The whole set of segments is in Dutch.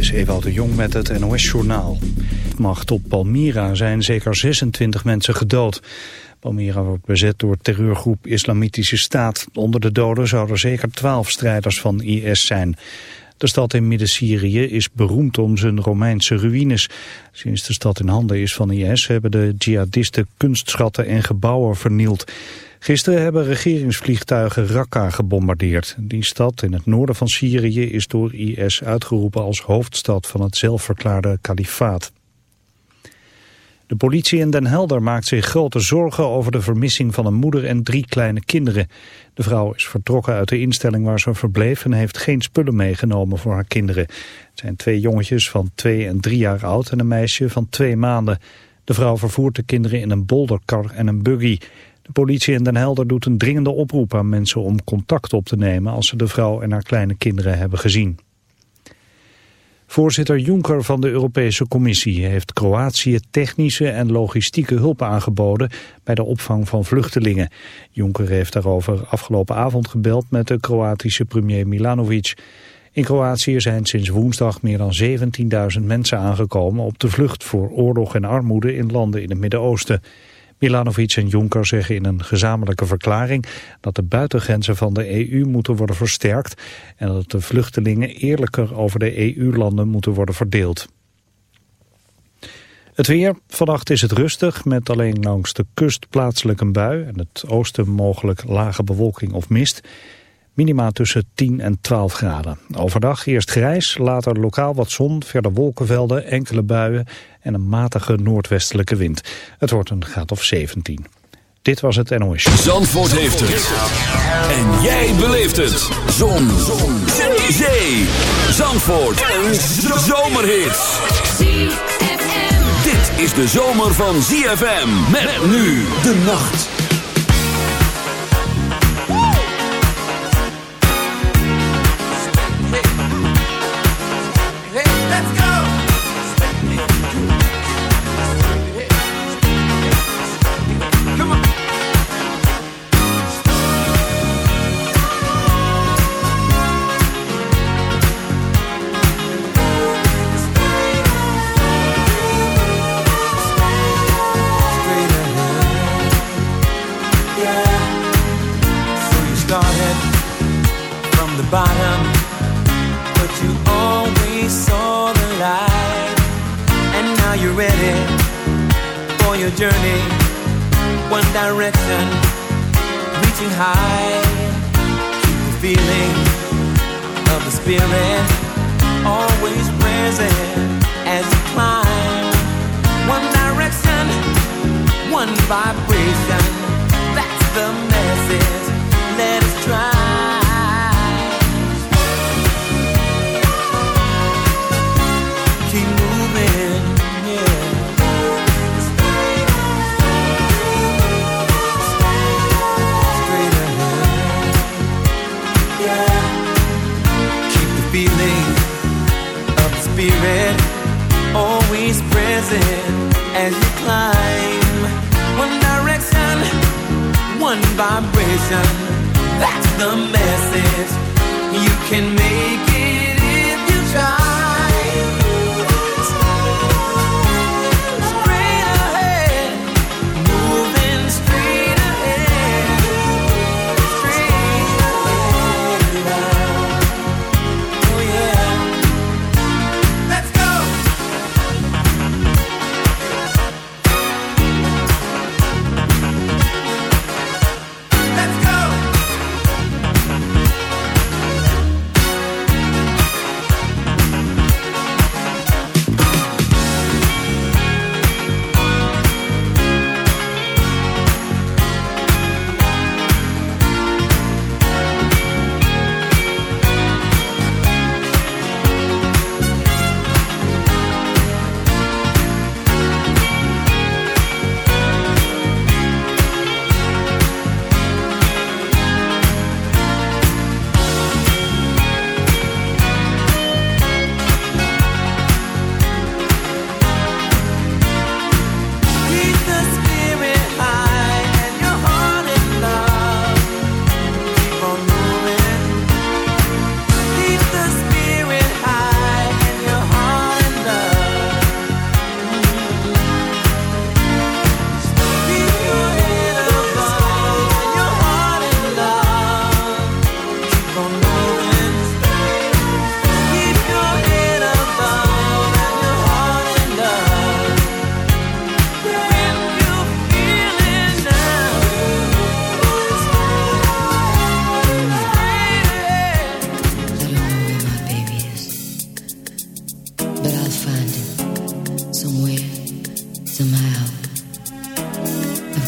is Ewout de Jong met het NOS-journaal. Macht op Palmyra zijn zeker 26 mensen gedood. Palmyra wordt bezet door terreurgroep Islamitische Staat. Onder de doden zouden zeker 12 strijders van IS zijn. De stad in Midden-Syrië is beroemd om zijn Romeinse ruïnes. Sinds de stad in handen is van IS hebben de jihadisten kunstschatten en gebouwen vernield. Gisteren hebben regeringsvliegtuigen Raqqa gebombardeerd. Die stad in het noorden van Syrië is door IS uitgeroepen als hoofdstad van het zelfverklaarde kalifaat. De politie in Den Helder maakt zich grote zorgen over de vermissing van een moeder en drie kleine kinderen. De vrouw is vertrokken uit de instelling waar ze verbleef en heeft geen spullen meegenomen voor haar kinderen. Het zijn twee jongetjes van twee en drie jaar oud en een meisje van twee maanden. De vrouw vervoert de kinderen in een bolderkar en een buggy. De politie in Den Helder doet een dringende oproep aan mensen om contact op te nemen als ze de vrouw en haar kleine kinderen hebben gezien. Voorzitter Juncker van de Europese Commissie heeft Kroatië technische en logistieke hulp aangeboden bij de opvang van vluchtelingen. Juncker heeft daarover afgelopen avond gebeld met de Kroatische premier Milanovic. In Kroatië zijn sinds woensdag meer dan 17.000 mensen aangekomen op de vlucht voor oorlog en armoede in landen in het Midden-Oosten. Milanovic en Juncker zeggen in een gezamenlijke verklaring dat de buitengrenzen van de EU moeten worden versterkt en dat de vluchtelingen eerlijker over de EU-landen moeten worden verdeeld. Het weer. Vannacht is het rustig met alleen langs de kust plaatselijk een bui en het oosten mogelijk lage bewolking of mist. Minima tussen 10 en 12 graden. Overdag eerst grijs, later lokaal wat zon, verder wolkenvelden, enkele buien en een matige noordwestelijke wind. Het wordt een graad of 17. Dit was het NOS. Zandvoort heeft het. En jij beleeft het. Zon. zon. Zee. Zandvoort. Een zomerhit. Dit is de zomer van ZFM. Met nu de nacht.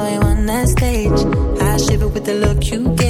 saw you on that stage. I shiver with the look you gave.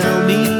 tell me